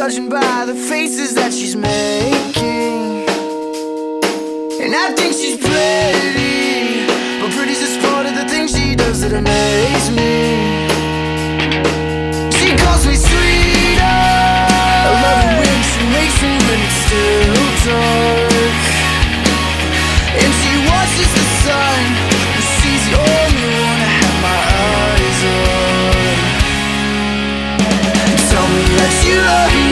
judging by the faces that she's making. And I think she's pretty, but pretty's just part of the things she does that amaze me. She calls me sweet, I love her when she makes me when it's still dark. And she watches the sun, and she's the only one I have my eyes on. Tell me that you love me.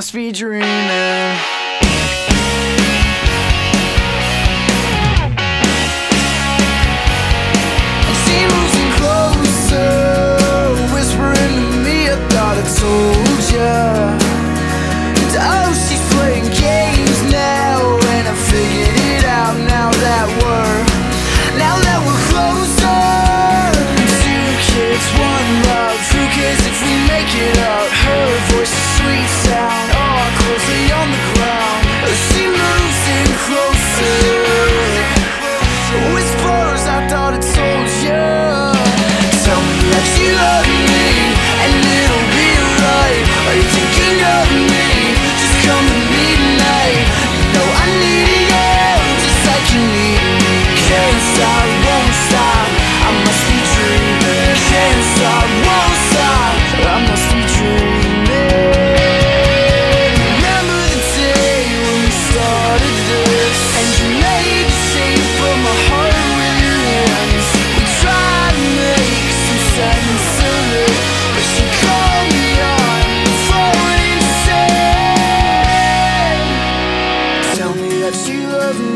Must be dreaming.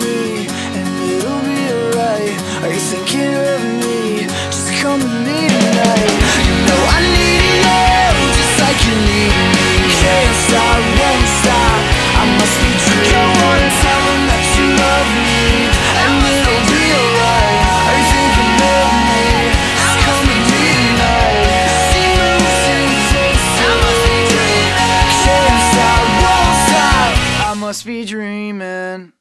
Me, and it'll be alright. Are you thinking of me? Just come to me tonight. You know I need you, just like you need me. Can't stop, won't stop. I must be dreaming. Go on and tell them that you love me, and it'll be alright. Are you thinking of me? Just come to me tonight. She moves in closer. I must be dreaming. Can't stop, won't stop. I must be dreaming.